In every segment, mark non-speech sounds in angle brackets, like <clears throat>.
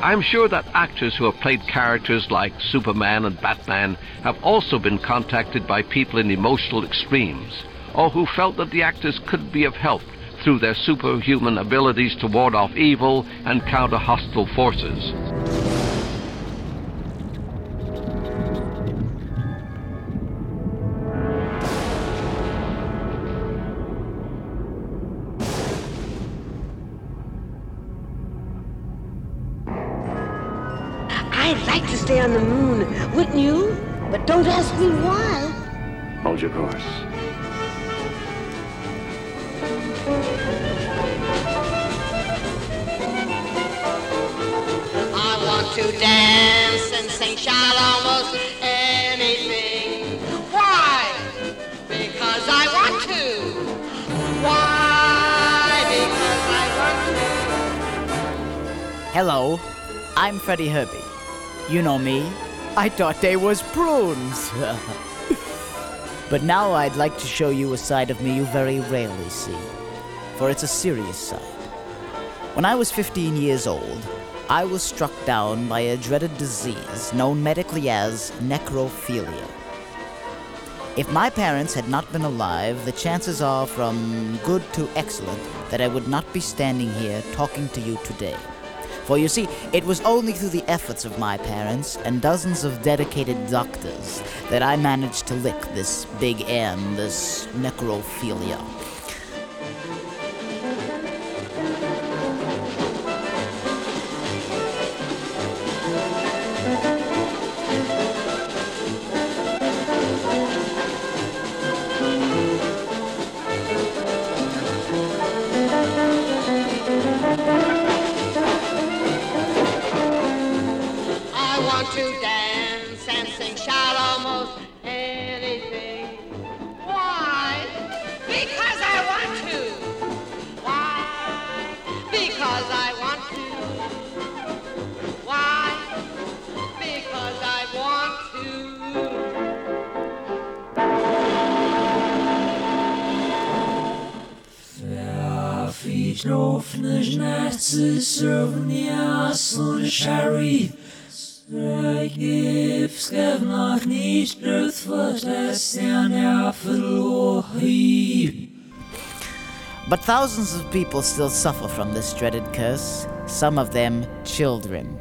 I'm sure that actors who have played characters like Superman and Batman have also been contacted by people in emotional extremes, or who felt that the actors could be of help through their superhuman abilities to ward off evil and counter hostile forces. Herbie. You know me. I thought they was prunes. <laughs> but now I'd like to show you a side of me you very rarely see, for it's a serious side. When I was 15 years old, I was struck down by a dreaded disease known medically as necrophilia. If my parents had not been alive, the chances are from good to excellent that I would not be standing here talking to you today. For you see, it was only through the efforts of my parents and dozens of dedicated doctors that I managed to lick this big N, this necrophilia. Gav nach nicht Ruth for Testian Yafelohi But thousands of people still suffer from this dreaded curse, some of them children.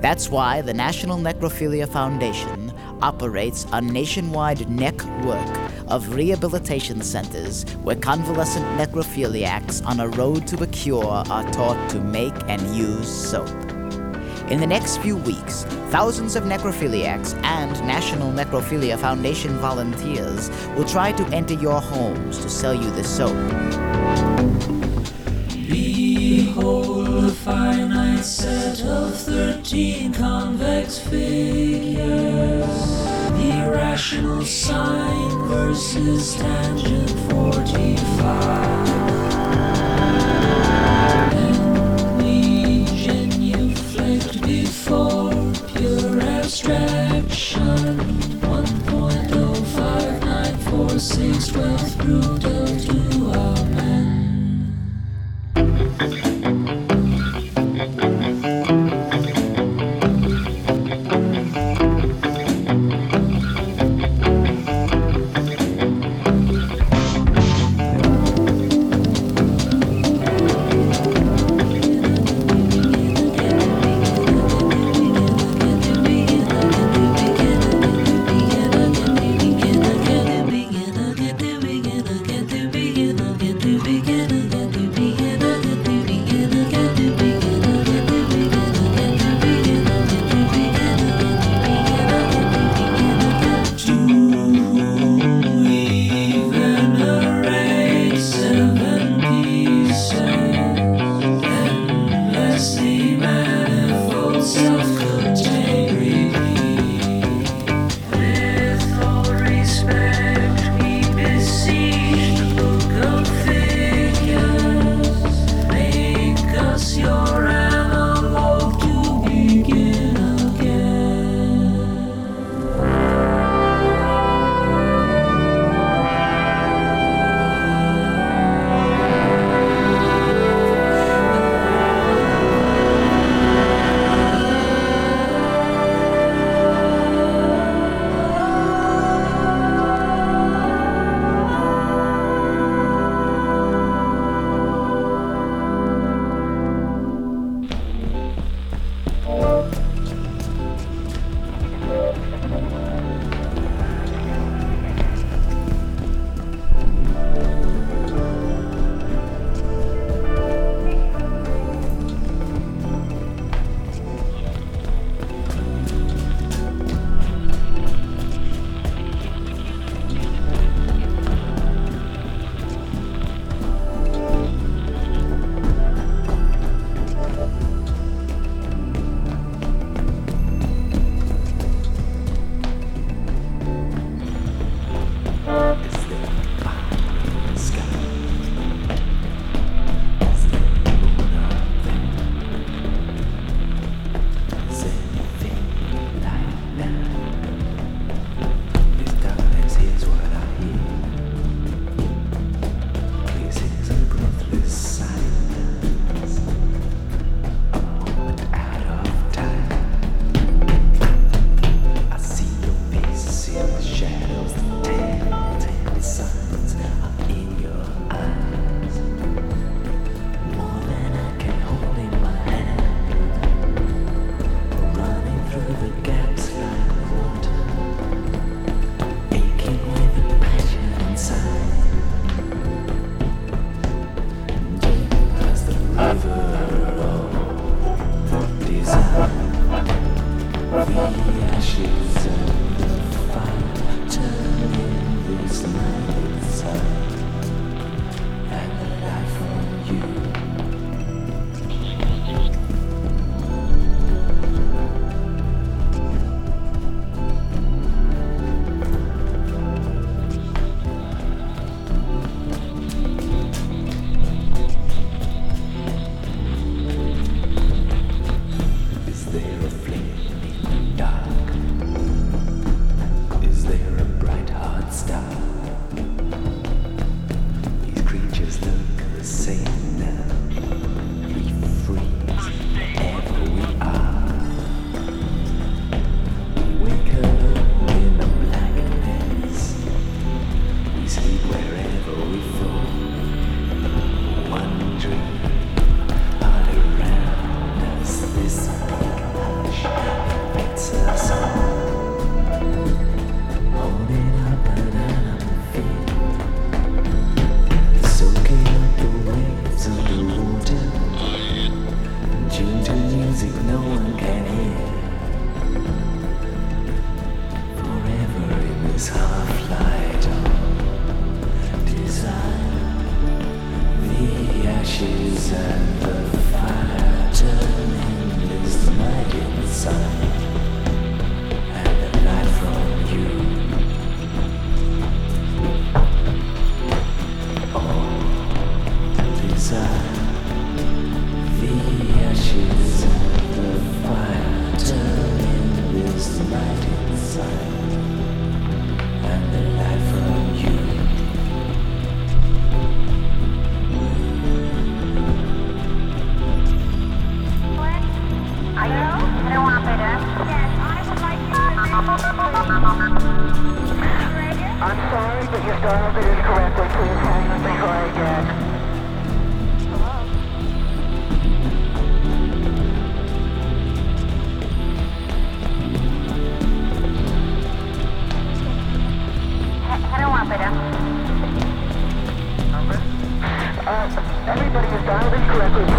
That's why the National Necrophilia Foundation operates a nationwide network of rehabilitation centers where convalescent necrophiliacs on a road to a cure are taught to make and use soap. In the next few weeks, thousands of necrophiliacs and National Necrophilia Foundation volunteers will try to enter your homes to sell you the soap. Behold a finite set of thirteen convex figures. Irrational sine versus tangent 45. And we genuflect before pure abstraction. 1.05946 12th brutal to everybody is dialed incorrectly. Please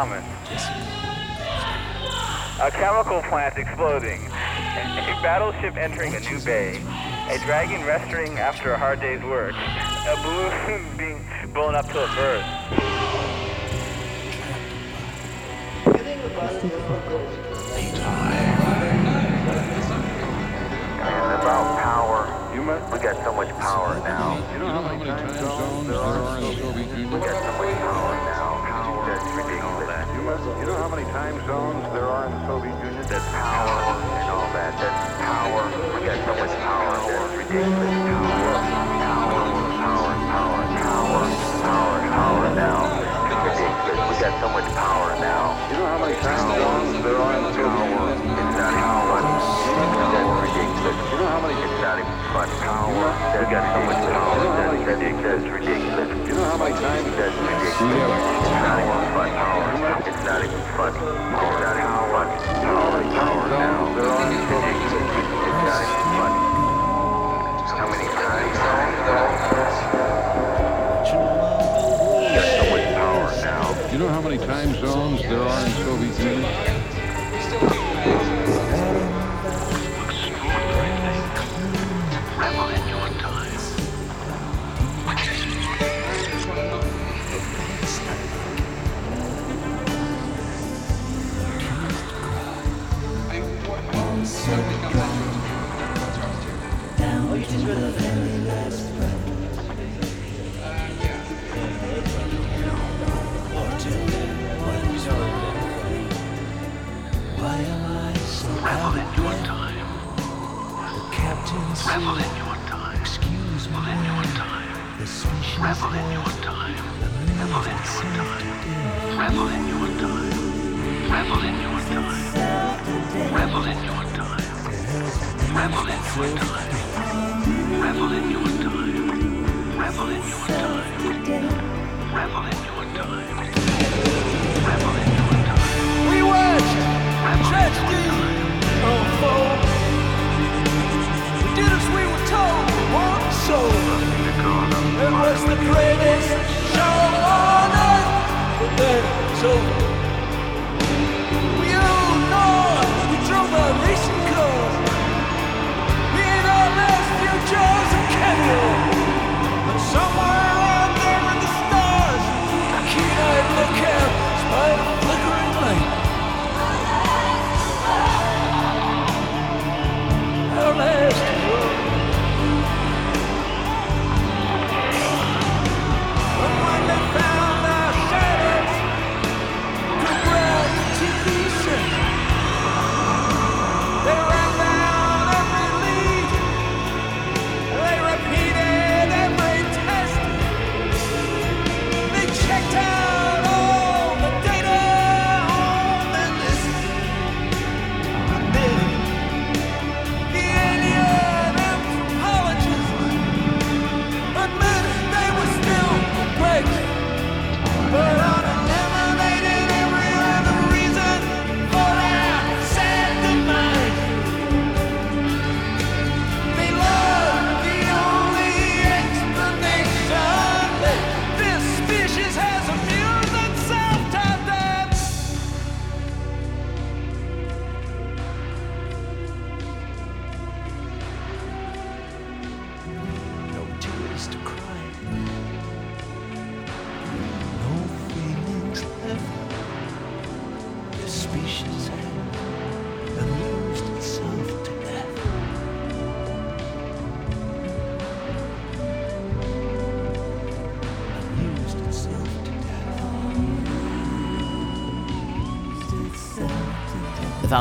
common? A chemical plant exploding, a battleship entering a new bay, a dragon resting after a hard day's work, a balloon <laughs> being blown up till it bursts. about power. We got so much power now. You know how many time zones there are in the Soviet Union? We got so much power You, know how many time zones there are in the Soviet Union? That's power and all that. That's power. We got so much power. That's ridiculous. Power. Power. Power. Power. Power. Power. Power now. It's ridiculous. We got so much power now. You know how many time zones there are in the Soviet Union? It's not even funny. That's ridiculous. You know how many? It's not even fun. Power. We got so much power. That's, that's, that's ridiculous. You know how many times? That's ridiculous. It's not even fun. Power. How many you know how many time zones there are in Soviet Union? Revel in your time. Excuse in your time. Revel in your time. Revel in your time. Revel in your time. Revel in your time. Revel in your time. Revel in your time. Revel in your time. Revel in your time. Revel in your time. Revel in your time. We watched tragedy unfold. We did as we were told. It was the greatest show on earth, but then it's over. Somewhere out there in the stars, I can't look at Spider-Man.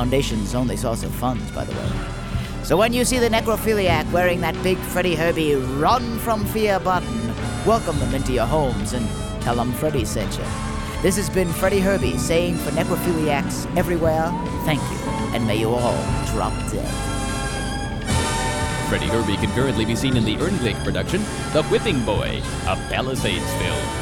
Foundation's only source of funds, by the way. So when you see the necrophiliac wearing that big Freddie Herbie run from fear button, welcome them into your homes and tell them Freddie sent you. This has been Freddie Herbie saying for necrophiliacs everywhere, thank you, and may you all drop dead. Freddie Herbie can currently be seen in the Earnglick production, The Whipping Boy, a Palisades film.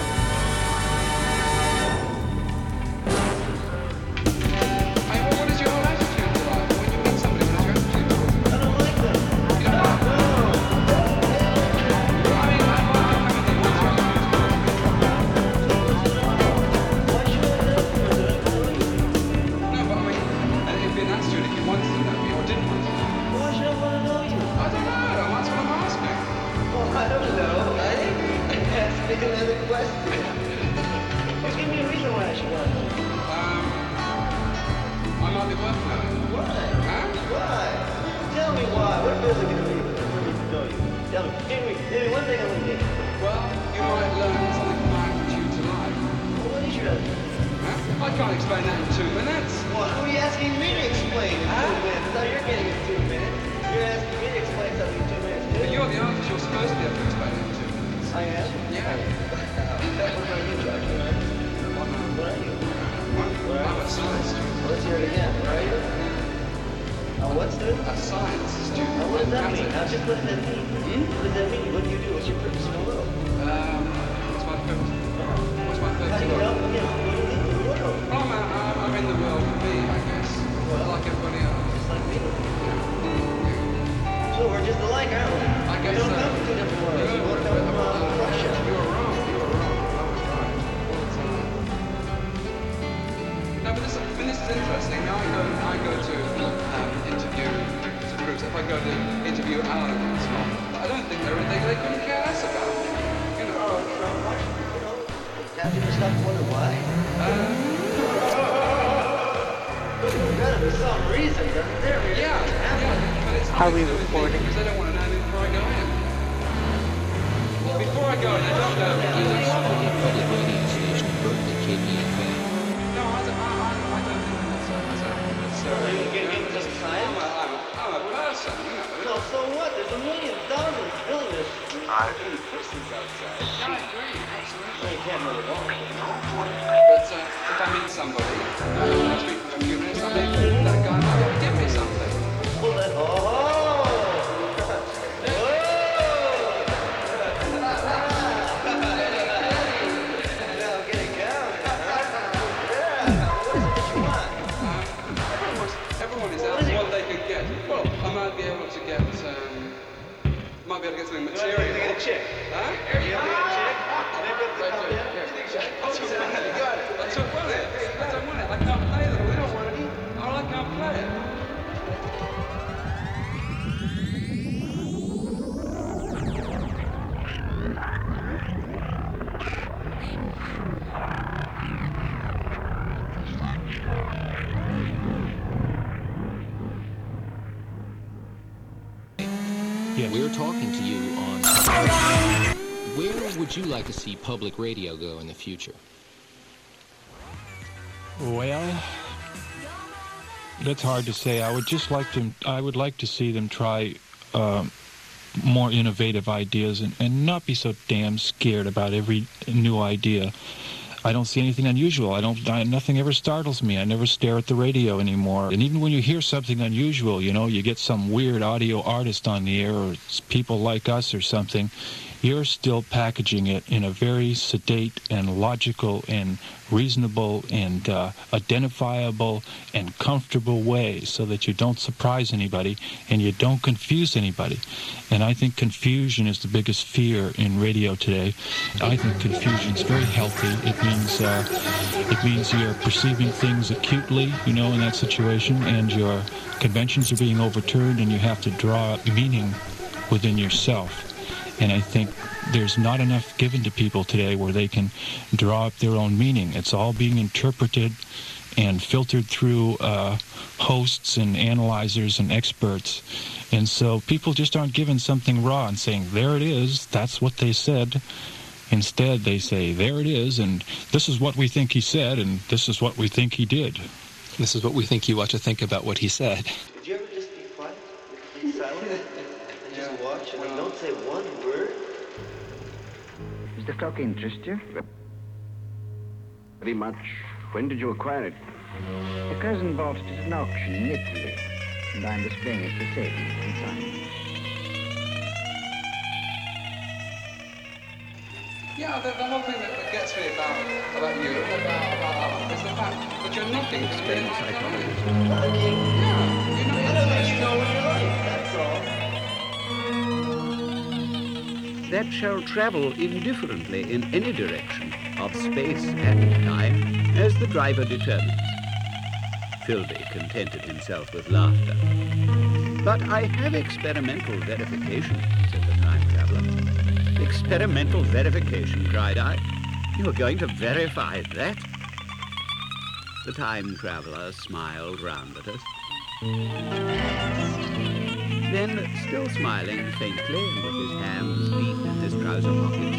See public radio go in the future? Well, that's hard to say. I would just like to. I would like to see them try um, more innovative ideas and, and not be so damn scared about every new idea. I don't see anything unusual. I don't. I, nothing ever startles me. I never stare at the radio anymore. And even when you hear something unusual, you know, you get some weird audio artist on the air, or people like us, or something. You're still packaging it in a very sedate and logical and reasonable and uh, identifiable and comfortable way, so that you don't surprise anybody and you don't confuse anybody. And I think confusion is the biggest fear in radio today. I think confusion is very healthy. It means uh, it means you're perceiving things acutely, you know, in that situation, and your conventions are being overturned, and you have to draw meaning within yourself. And I think there's not enough given to people today where they can draw up their own meaning. It's all being interpreted and filtered through uh, hosts and analyzers and experts. And so people just aren't given something raw and saying, there it is, that's what they said. Instead, they say, there it is, and this is what we think he said, and this is what we think he did. This is what we think you ought to think about what he said. Did you ever just be quiet? Be silent? <laughs> and just watch and don't say one word? Does the stock interest you? Very much. When did you acquire it? A cousin bought it at an auction in Italy, and I'm displaying it for sale in consignment. Yeah, the, the whole thing that, that gets me about about you, about about art, is the fact that you're nothing. Explain psychologist. That shall travel indifferently in any direction of space and time as the driver determines. Filby contented himself with laughter. But I have experimental verification, said the time traveler. Experimental verification, cried I. You are going to verify that? The time traveler smiled round at us. Then, still smiling faintly and with his hands deep in his trouser pockets,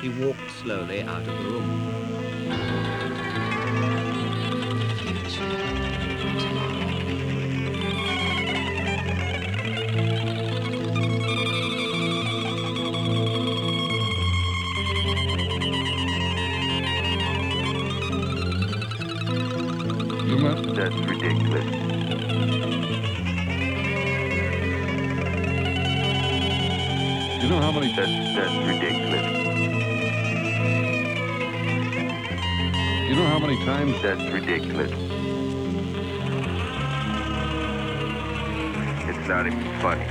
he walked slowly out of the room. That's ridiculous. You know how many? That's that's ridiculous. You know how many times? That's ridiculous. It's not even funny.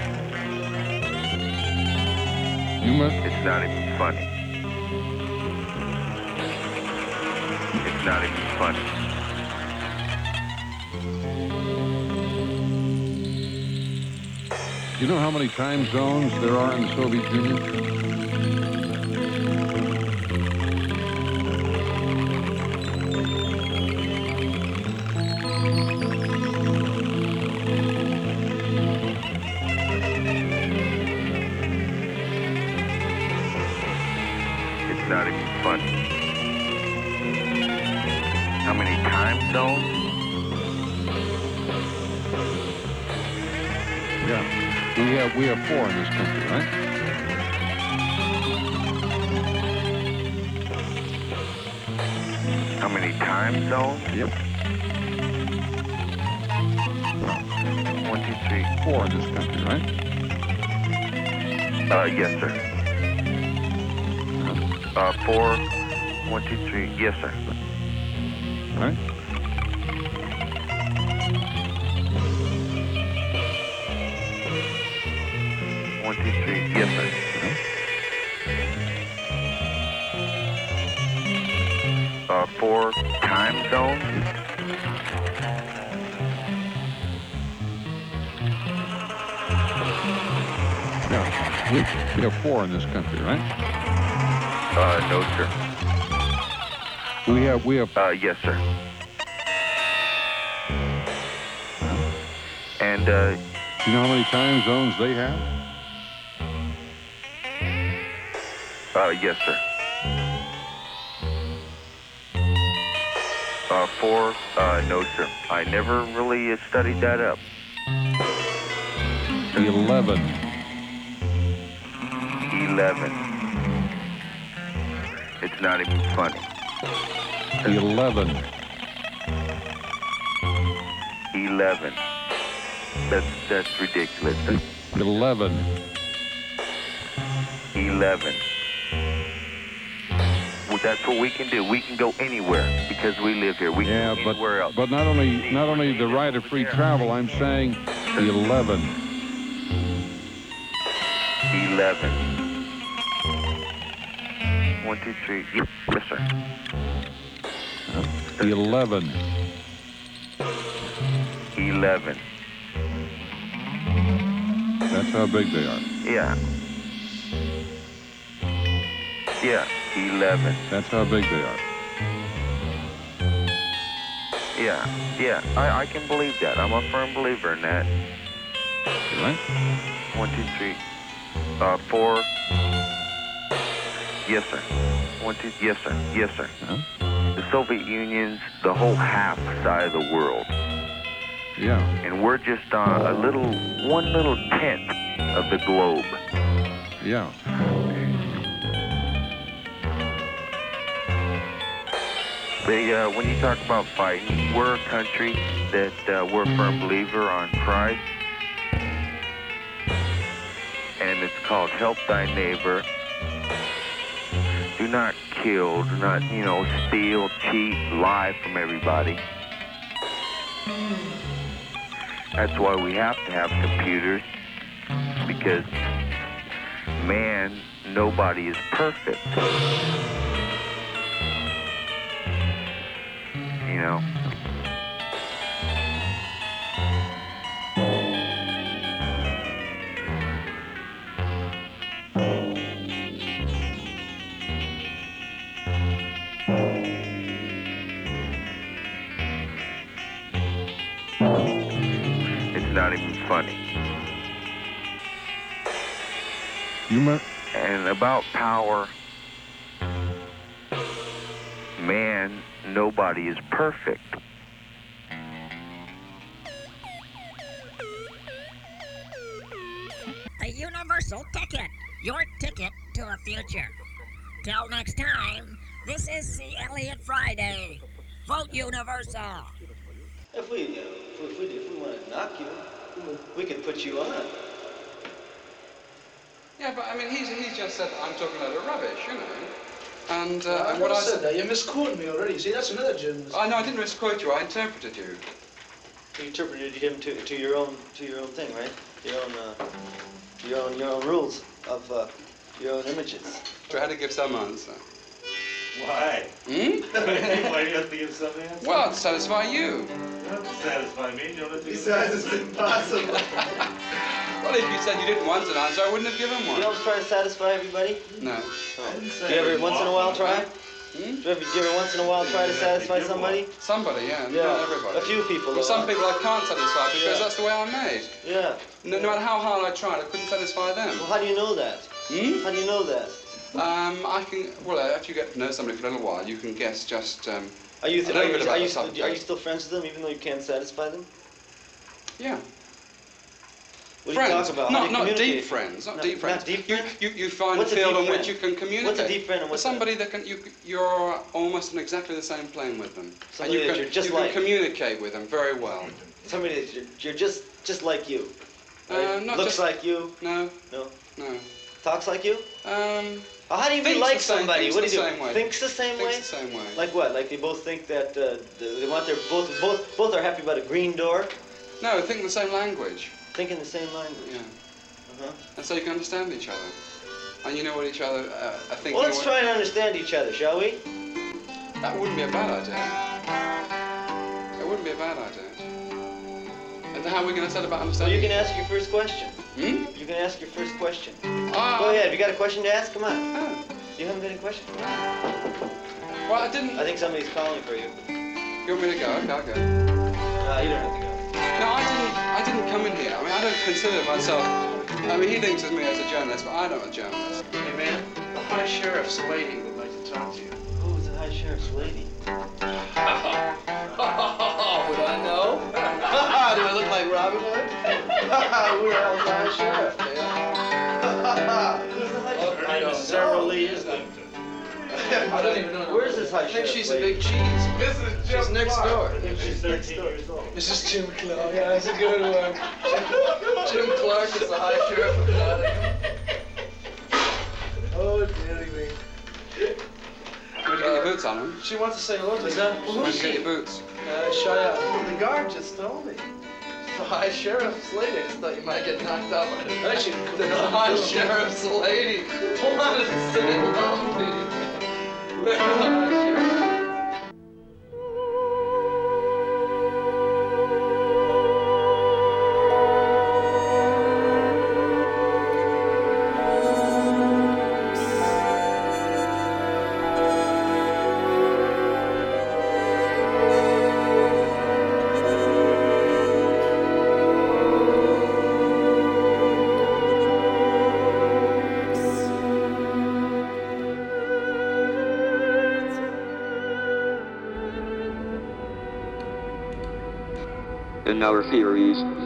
You must. It's not even funny. It's not even funny. You know how many time zones there are in the Soviet Union? Four in this country, right? How many time zones? Yep. One, two, three. Four in this country, right? Uh, yes, sir. Uh, four. One, two, three. Yes, sir. Right? One, two, three. Yes, sir. Uh, four time zones? Yeah. We, we have four in this country, right? Uh, no, sir. We have we have Uh, yes, sir. And, uh, you know how many time zones they have? Uh, yes, sir. Uh, four, uh, no, sir. I never really studied that up. Eleven. Eleven. It's not even funny. Eleven. Eleven. That's that's ridiculous. Eleven. Eleven. That's what we can do. We can go anywhere because we live here. We Yeah, can go but anywhere else. but not only not only the right of free travel. I'm saying eleven. Eleven. One, two, three. Yes, yes sir. Eleven. Eleven. That's how big they are. Yeah. Yeah. Eleven. That's how big they are. Yeah. Yeah. I, I can believe that. I'm a firm believer in that. Right? One, two, three. Uh, four. Yes, sir. One, two. Yes, sir. Yes, sir. Uh-huh. The Soviet Union's the whole half side of the world. Yeah. And we're just on a little, one little tenth of the globe. Yeah. Uh, when you talk about fighting, we're a country that uh, we're a firm believer on Christ. And it's called Help Thy Neighbor. Do not kill, do not, you know, steal, cheat, lie from everybody. That's why we have to have computers, because man, nobody is perfect. Know? It's not even funny. You might. And about power, nobody is perfect. A universal ticket. Your ticket to a future. Till next time, this is the Elliott Friday. Vote Universal. If we, uh, if we, if we want to knock you, we can put you on. Yeah, but I mean, he's, he's just said I'm talking a load of rubbish, you know. And, uh, I and what never I said that. You're misquoting me already. See, that's another German. I know I didn't misquote you. I interpreted you. You interpreted him to, to your own to your own thing, right? Your own uh, your own your own rules of uh, your own images. So I had to give some answer. Why? Hmm? <laughs> Why do you have to give some answer? Well, to satisfy you. You don't have to satisfy me. You don't have to Besides, it's impossible. <laughs> Well, if you said you didn't want an answer, I wouldn't have given one. You always try to satisfy everybody? No. Oh. Do you ever once in a while try? Hmm? Do you ever, do you ever once in a while try to satisfy somebody? Somebody, yeah, Yeah, not everybody. a few people, Well, some people I can't satisfy because Yeah. that's the way I'm made. Yeah. No, no matter how hard I tried, I couldn't satisfy them. Well, how do you know that? Hmm? How do you know that? Um, I can. Well, uh, after you get to know somebody for a little while, you can guess just. Um, Are you, a little are, bit you, about are, you, the subject. are you still friends with them even though you can't satisfy them? Yeah. What friends, do you talk about? Not not deep friends, not No, deep friends. not deep you, you you find What's a field on which you can communicate. What's a deep friend and what's somebody that can you you're almost on exactly the same plane with them, Somebody and you that can you're just you like. can communicate with them very well. Somebody that you're, you're just just like you. Right? Uh, not Looks just- like you. No. No. No. Talks like you. Um. Well, how do you thinks like same- somebody? What do you do? way. Thinks the same Thinks way. the same way. Like what? Like they both think that uh, th- they want their both both both are happy about a green door. No, think the same language. Thinking the same language. Yeah. Uh-huh. And so you can understand each other, and you know what each other uh, are thinking. Well, let's try and understand each other, shall we? That wouldn't be a bad idea. That wouldn't be a bad idea. And how are we going to set about So understanding? you can ask your first question. Hmm? You can ask your first question. Ah. Go ahead. Have you got a question to ask? Come on. Oh. You haven't got any question? Well, I didn't. I think somebody's calling for you. You want me to go? Okay, I'll go. Uh, you don't have to go. No, I didn't. I didn't come in here. I mean, I don't consider myself. I mean, he thinks of me as a journalist, but I'm not a journalist. Hey, man, the high sheriff's lady would like to talk to you. Who's the high sheriff's lady? Oh, <laughs> would I know? <laughs> Do I look like Robin Hood? <laughs> We're all high sheriff, I don't even know. Where's this high I think she's a big cheese. This is She's next door. She's next door. This is Jim Clark. Yeah, that's a good one. Jim, Jim Clark is the high sheriff of Nottingham. Oh, dearie me. Where'd you get your boots on, him? She wants to say hello to Is you. that- Where'd you get your boots? Uh, shut up. The guard just told me. The high sheriff's lady. I thought you might get knocked out by the the high sheriff's lady wanted to sit in よし!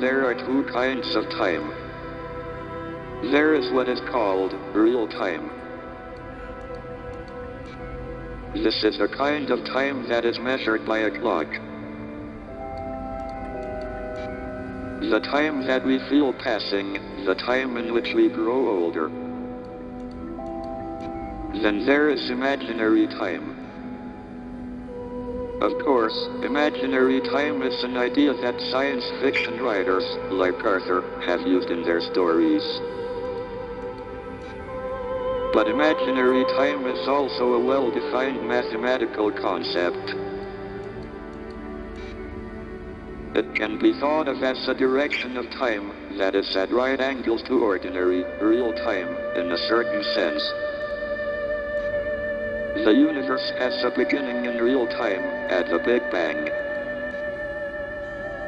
There are two kinds of time. There is what is called real time. This is a kind of time that is measured by a clock. The time that we feel passing, the time in which we grow older. Then there is imaginary time. Of course, imaginary time is an idea that science fiction writers, like Arthur, have used in their stories. But imaginary time is also a well-defined mathematical concept. It can be thought of as a direction of time that is at right angles to ordinary, real time, in a certain sense. The universe has a beginning in real time, at the Big Bang.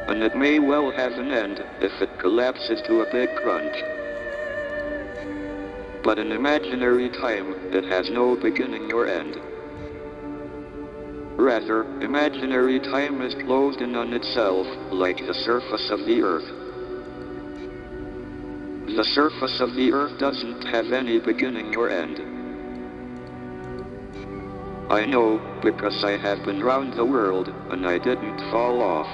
And it may well have an end, if it collapses to a big crunch. But in imaginary time, it has no beginning or end. Rather, imaginary time is closed in on itself, like the surface of the earth. The surface of the earth doesn't have any beginning or end. I know, because I have been round the world, and I didn't fall off.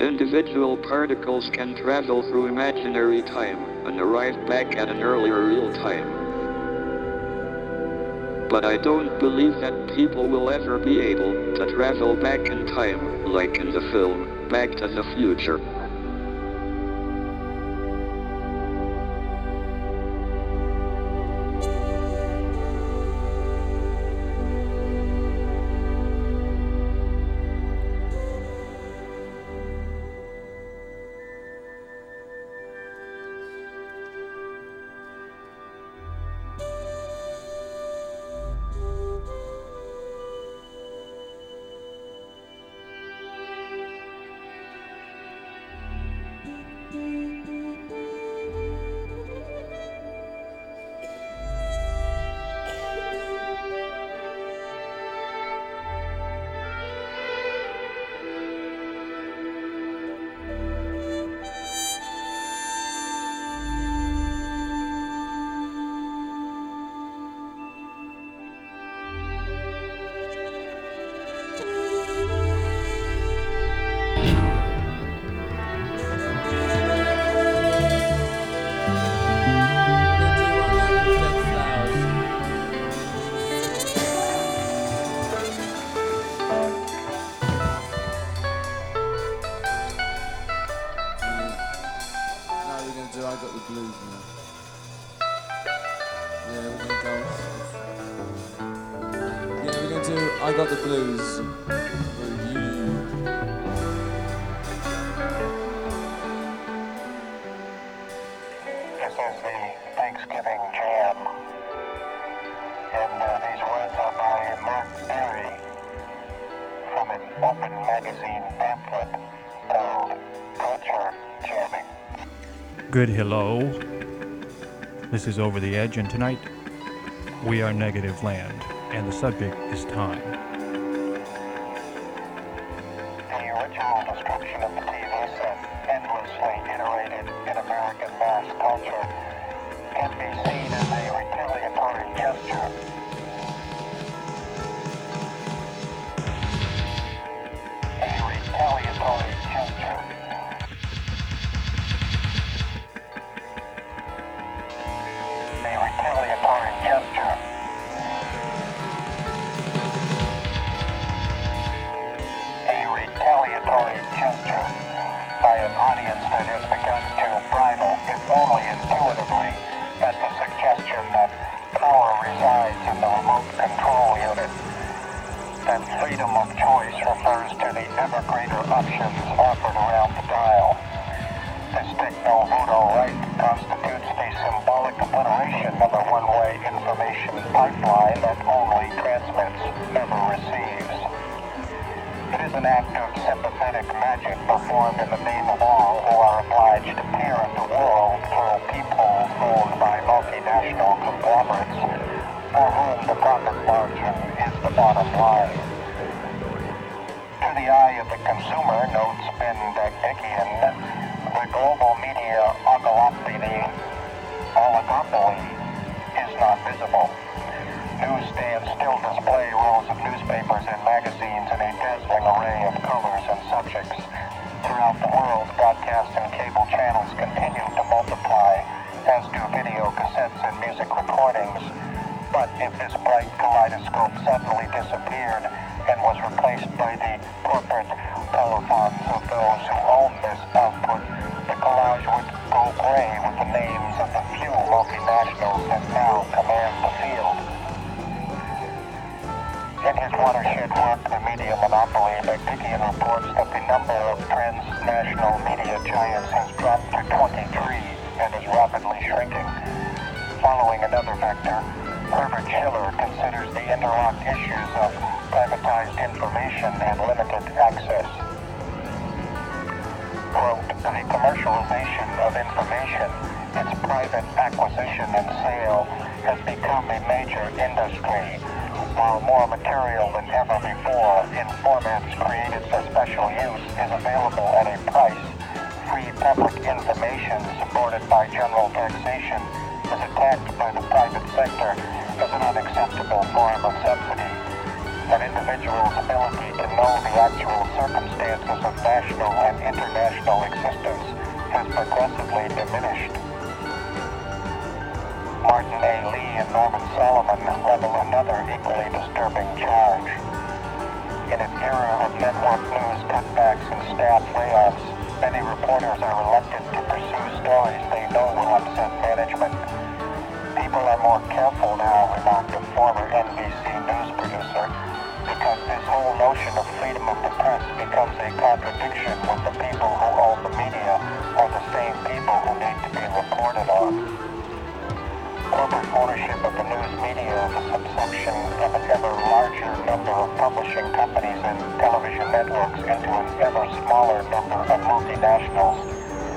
Individual particles can travel through imaginary time and arrive back at an earlier real time. But I don't believe that people will ever be able to travel back in time, like in the film, Back to the Future. Good hello. This is Over the Edge, and tonight we are Negative Land, and the subject is time. The original destruction of the TV set, endlessly iterated in American mass culture, can be seen multinationals,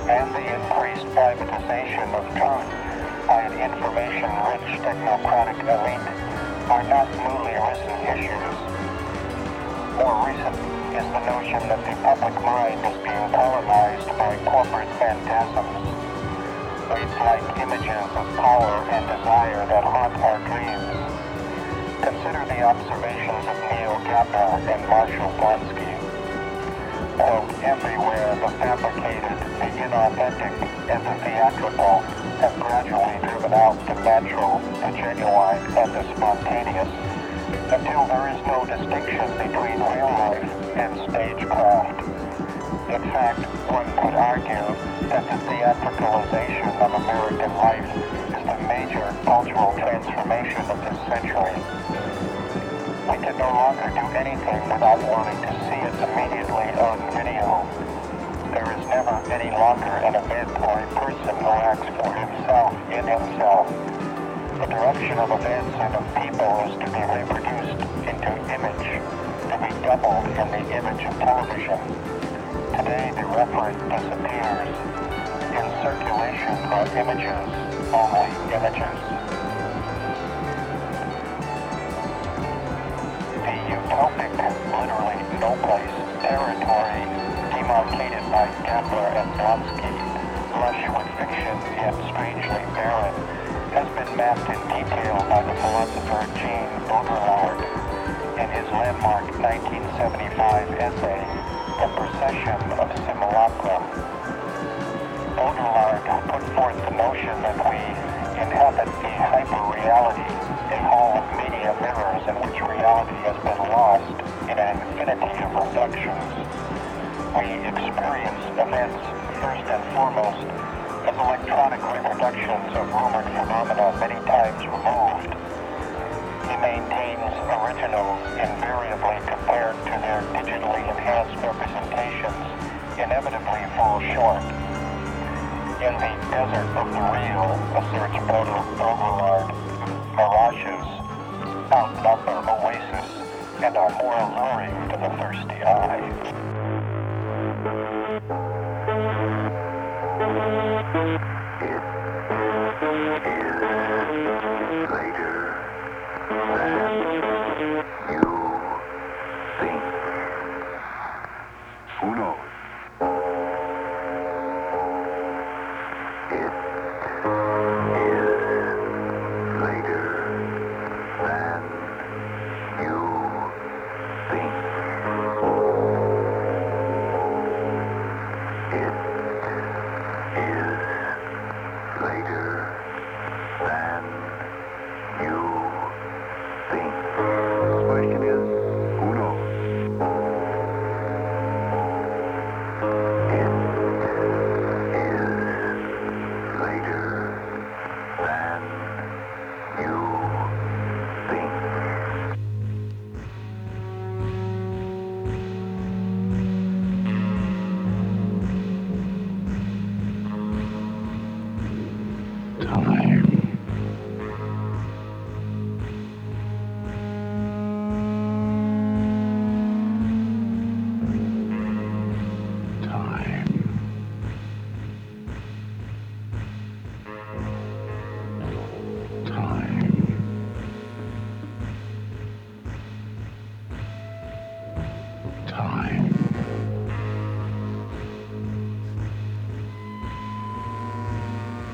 and the increased privatization of truth by an information-rich technocratic elite are not newly arisen issues. More recent is the notion that the public mind is being colonized by corporate phantasms. Waves-like images of power and desire that haunt our dreams. Consider the observations of Neal Gabler and Marshall Blonsky. Quote, everywhere the fabricated, the inauthentic, and the theatrical have gradually driven out the natural, the genuine, and the spontaneous, until there is no distinction between real life and stagecraft. In fact, one could argue that the theatricalization of American life is the major cultural transformation of this century. We can no longer do anything without wanting to immediately on video. There is never any longer an event or a person who acts for himself in himself. The direction of events and of people is to be reproduced into image, to be doubled in the image of television. Today the reference disappears. In circulation are images, only images. Strangely barren, has been mapped in detail by the philosopher Jean Baudrillard in his landmark 1975 essay, The Procession of Simulacra. Baudrillard put forth the notion that we inhabit a hyper-reality, a hall of media mirrors in which reality has been lost in an infinity of reflections. We experience events first and foremost as electronic reproductions of rumored phenomena many times removed. He maintains originals invariably compared to their digitally enhanced representations inevitably fall short. In the desert of the real, asserts Baudrillard, mirages outnumber oasis and are more alluring to the thirsty eye.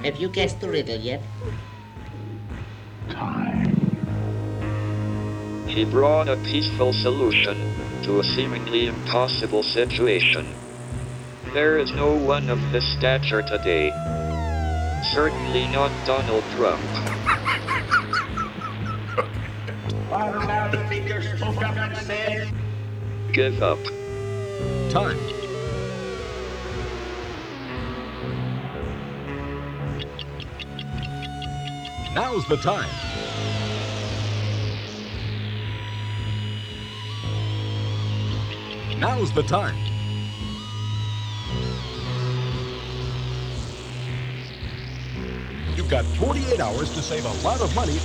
Have you guessed the riddle yet? Time. He brought a peaceful solution to a seemingly impossible situation. There is no one of his stature today. Certainly not Donald Trump. Give up. Time. Now's the time. Now's the time. You've got 48 hours to save a lot of money.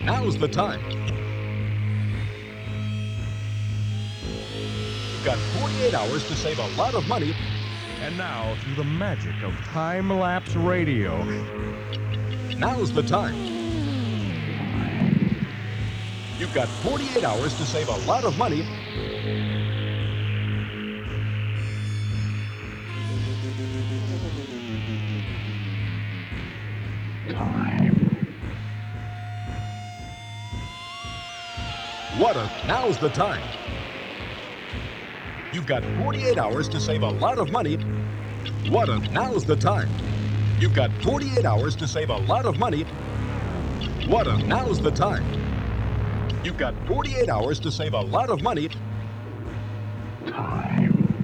Now's the time. 48 hours to save a lot of money. And now, through the magic of time lapse radio, Now's the time. You've got 48 hours to save a lot of money. Time. What a. Now's the time. You've got 48 hours to save a lot of money. What a. Now's the time. You've got 48 hours to save a lot of money. What a. Now's the time. You've got 48 hours to save a lot of money. Time.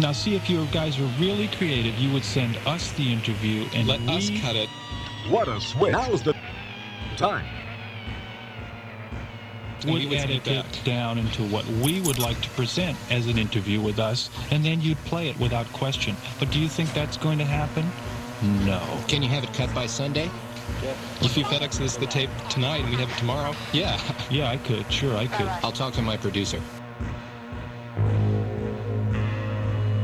Now, see if you guys were really creative, you would send us the interview and Let we... us cut it. What a switch. Now's the time. And would we would edit take it down into what we would like to present as an interview with us, and then you'd play it without question. But do you think that's going to happen? No. Can you have it cut by Sunday? If you FedEx us the tape tonight and we have it tomorrow, yeah. <laughs> Yeah, I could. Sure, I could. I'll talk to my producer.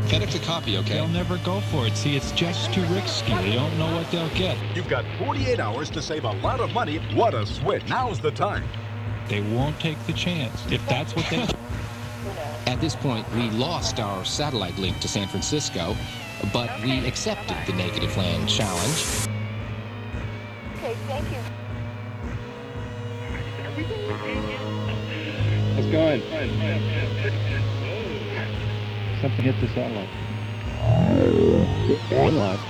FedEx a copy, okay? They'll never go for it. See, it's just too risky. They don't know what they'll get. You've got 48 hours to save a lot of money. What a switch. Now's the time. They won't take the chance. If that's what they... <laughs> At this point, we lost our satellite link to San Francisco, but we accepted the Negative Land Challenge. Okay, thank you. How's it going? Something hit the satellite. I'm live.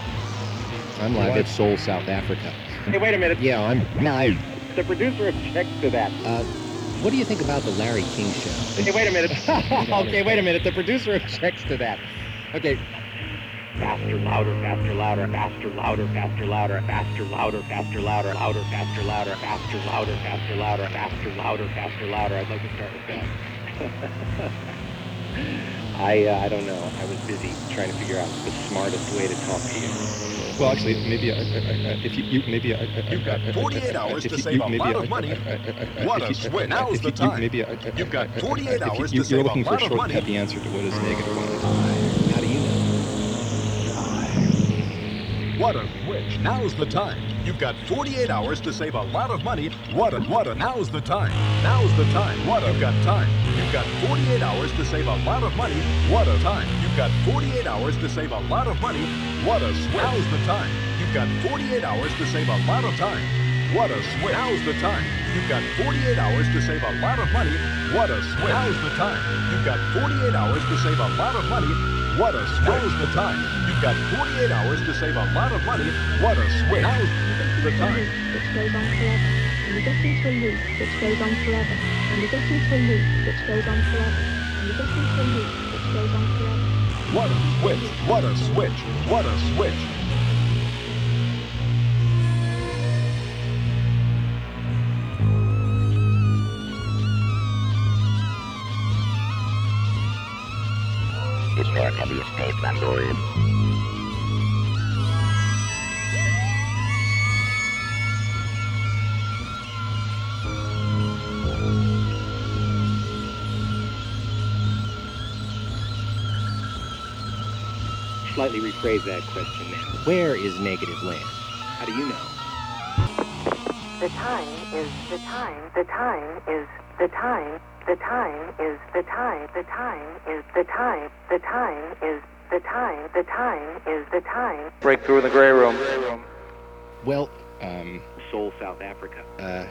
I'm live at Seoul, South Africa. Hey, wait a minute. Yeah, I'm live. The producer objects to that. Uh, what do you think about the Larry King show? Hey, wait a minute. okay, wait a minute. The producer objects to that. Okay. Faster, louder, faster, louder, faster, louder, faster, louder, faster, louder, faster, louder, louder, faster, louder, faster, louder, faster, louder, faster, louder, faster, louder. I'd like to start with that. I uh, I don't know. I was busy trying to figure out the smartest way to talk to you. Well, actually, maybe I, I, I, if you, you maybe I, I, You've got 48 hours if to save a lot of money. What if a you- switch. Now's the time. Maybe You've got I- I- 48 if you- hours to You're looking for a shortcut, the answer to what is negative What a switch. Now's the time. You've got 48 hours to save a lot of money. What a, what a, now's the time. Now's the time. What a, got time. You've got 48 hours to save a lot of money. What a time. You've got 48 hours to save a lot of money. What a switch. Now's the time. You've got 48 hours to save a lot of time. What a switch. Now's the time. You've got 48 hours to save a lot of money. What a switch. Now's the time. You've got 48 hours to save a lot of money. What a switch. Now's the time. You've got 48 hours to save a lot of money. What a switch. Now's the time. Which goes on forever. And you get into a loop which goes on forever. And you get into a loop which goes on forever. And you get into a loop which goes on forever. What a switch. What a switch. What a switch. Prepare to be escape Android. Slightly rephrase that question now. Where is negative land? How do you know? the time is the time the time is the time the time is the time the time is the time the time is the time the time is the time Breakthrough in the gray room. Well, um, Seoul, South Africa. uh,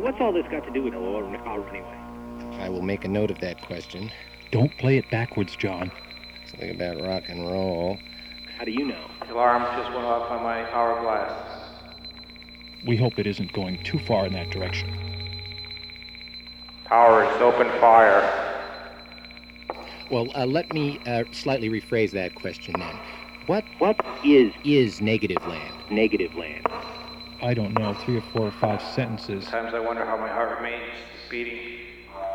What's all this got to do with Laura anyway? I will make a note of that question. Don't play it backwards, John. Something about rock and roll. How do you know? The Alarm just went off on my hourglass. We hope it isn't going too far in that direction. Powers, open fire. Well, uh, let me uh, slightly rephrase that question then. What what is is negative land? Negative land. I don't know, three or four or five sentences, Sometimes I wonder how my heart remains beating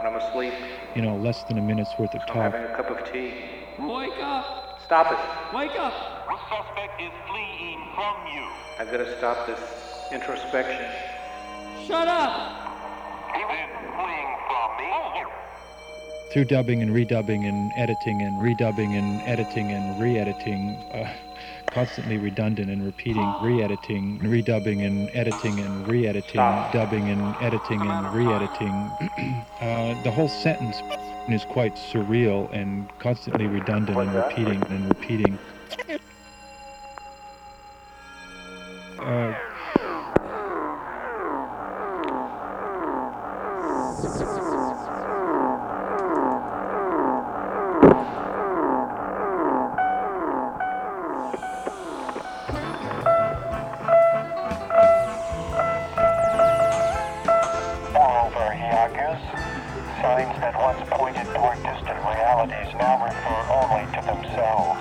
when I'm asleep. you know, less than a minute's worth of I'm talk. having a cup of tea. Wake up! Stop it. Wake up! The suspect is fleeing from you. I've got to stop this introspection. Shut up! He is fleeing from me. Through dubbing and redubbing and editing and redubbing and editing and re-editing, uh, constantly redundant and repeating, re-editing, and redubbing and editing and re-editing, dubbing and editing and re-editing. <clears throat> uh, the whole sentence is quite surreal and constantly redundant and repeating and repeating. Uh, now refer only to themselves.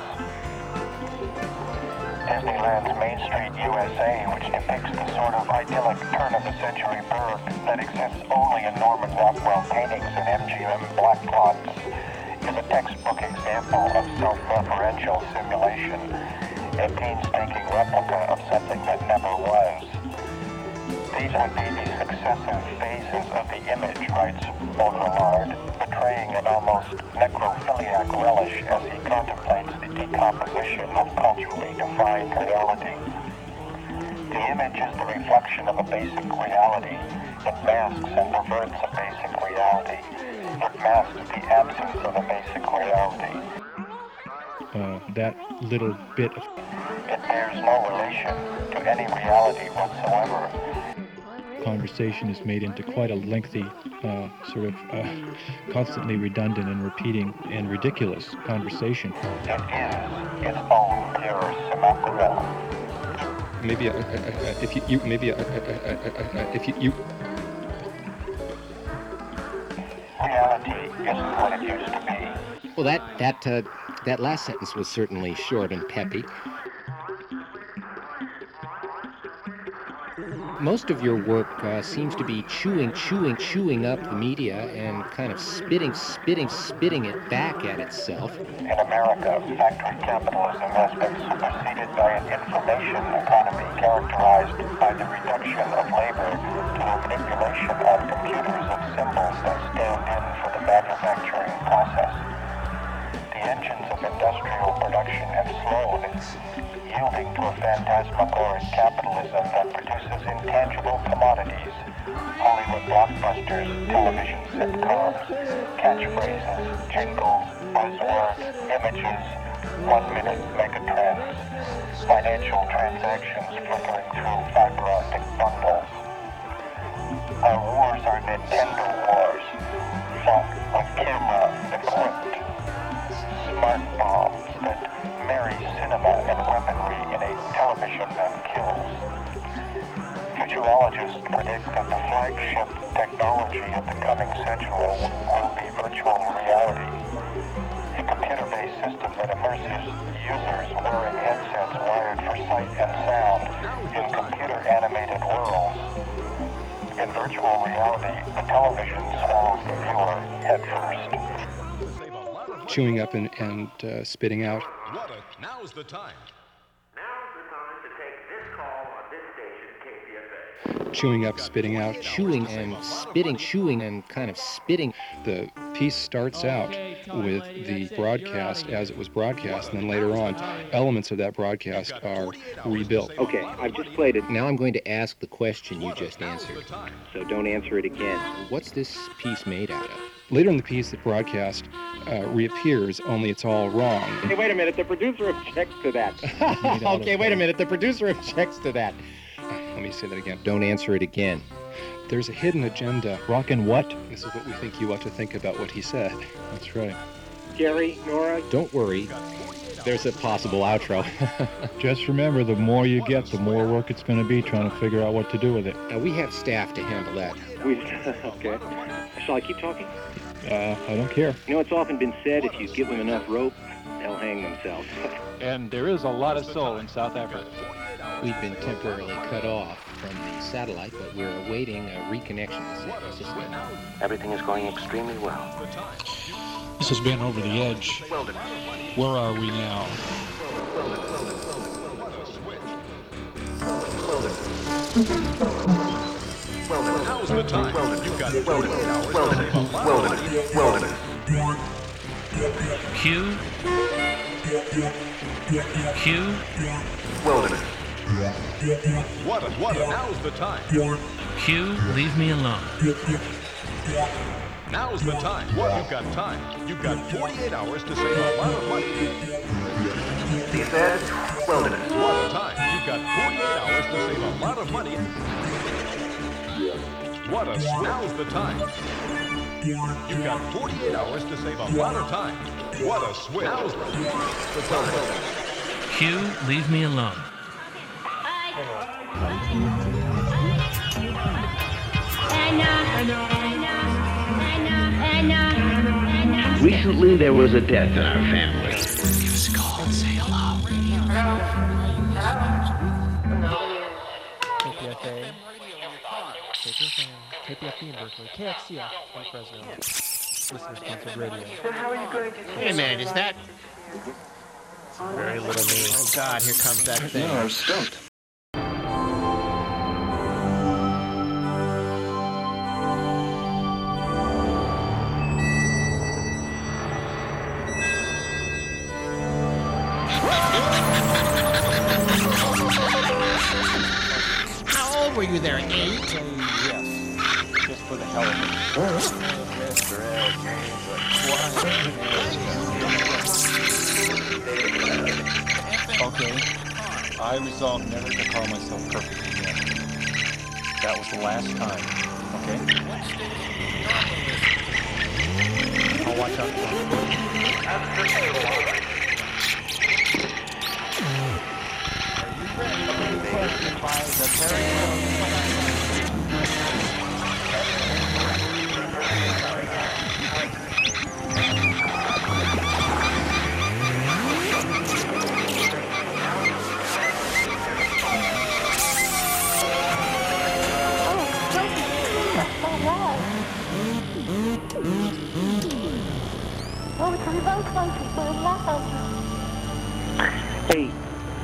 Disneyland's Main Street USA, which depicts the sort of idyllic turn-of-the-century burg that exists only in Norman Rockwell paintings and MGM back lots, is a textbook example of self-referential simulation, a painstaking replica of something that never was. These would be the successive phases of the image, writes Baudrillard, betraying an almost necrophiliac relish as he contemplates the decomposition of culturally defined reality. The image is the reflection of a basic reality. It masks and perverts a basic reality. It masks the absence of a basic reality. uh, that little bit of It bears no relation to any reality whatsoever. Conversation is made into quite a lengthy, uh, sort of uh, constantly redundant and repeating and ridiculous conversation. It is its own pure simulacrum. Maybe I, I, I, if you, you maybe I, I, I, I, I, if you, you Reality isn't what it used to be. Well, that that uh, that last sentence was certainly short and peppy. Most of your work uh, seems to be chewing, chewing, chewing up the media and kind of spitting, spitting, spitting it back at itself. In America, factory capitalism has been superseded by an information economy characterized by the reduction of labor to a manipulation on computers of symbols that stand in for the manufacturing process. The engines of industrial production have slowed, yielding to a phantasmagoric capitalism that produces intangible commodities. Hollywood blockbusters, television sitcoms, catchphrases, jingles, buzzwords, images, one-minute megatrends, financial transactions flickering through fiber optic bundles. Our wars are Nintendo wars, fought with camera equipped. Smart marry cinema and weaponry in a television that kills. Futurologists predict that the flagship technology of the coming century will be virtual reality. A computer-based system that immerses users wearing headsets wired for sight and sound in computer-animated worlds. In virtual reality, the television swallows the viewer headfirst. chewing up and, and uh, spitting out. What a, now's the time. Chewing up, spitting out. Chewing and spitting, chewing and kind of spitting. The piece starts out with the broadcast as it was broadcast, and then later on, elements of that broadcast are rebuilt. Okay, I've just played it. Now I'm going to ask the question you just answered. So don't answer it again. What's this piece made out of? Later in the piece, the broadcast uh, reappears, only it's all wrong. Hey, wait a minute. The producer objects to that. <laughs> <laughs> okay, wait a minute. The producer objects to that. Let me say that again. Don't answer it again. There's a hidden agenda. Rockin' what? This is what we think you ought to think about what he said. That's right. Gary, Nora. Don't worry. There's a possible outro. <laughs> Just remember, the more you get, the more work it's going to be trying to figure out what to do with it. Now, we have staff to handle that. We, okay. Shall I keep talking? Uh, I don't care. You know, it's often been said if you give them enough rope, they'll hang themselves. <laughs> and there is a lot of soul in South Africa. We've been temporarily cut off from the satellite, but we're awaiting a reconnection to Everything is going extremely well. This has been Over the Edge. Where are we now? Now's the time. You've got 48 hours to save a lot of money. Q. Q. Wilderness. What a, what a, now's the time. Q. Leave me alone. Now's the time. What? You've got time. You've got 48 hours to save a lot of money. Said, wilderness. What a time. You've got 48 hours to save a lot of money. What a sw- Now's the time. You've got 48 hours to save a lot of time. What a switch. Now's the time. Q. Leave me alone. Recently, there was a death in our family. KPFA, KPFB in Berkeley, KFCF in Fresno. Listener sponsored radio. So how are you going to Wait a minute, is that. Very little me. Oh, God, here comes that thing. No, I'm stumped. How old were you there? Eight? Oh, yes. Just for the hell of it. Mr. L. Okay. I resolved never to call myself perfect again. That was the last time. Okay? I'll watch out for you. Hey,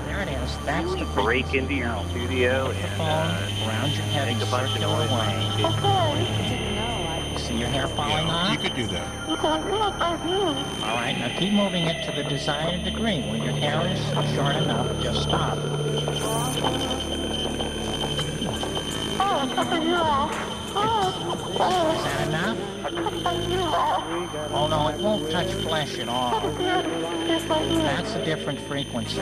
There it is. That's the break into your studio and uh, Round your head make in a bunch of circular noise. way. See your hair falling off? You could do that. All right, now keep moving it to the desired degree. When your hair is short enough, just stop. Is that enough? Oh no, it won't touch flesh at all. That's a different frequency.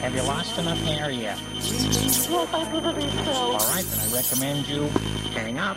Have you lost enough hair yet? All right, then I recommend you hang up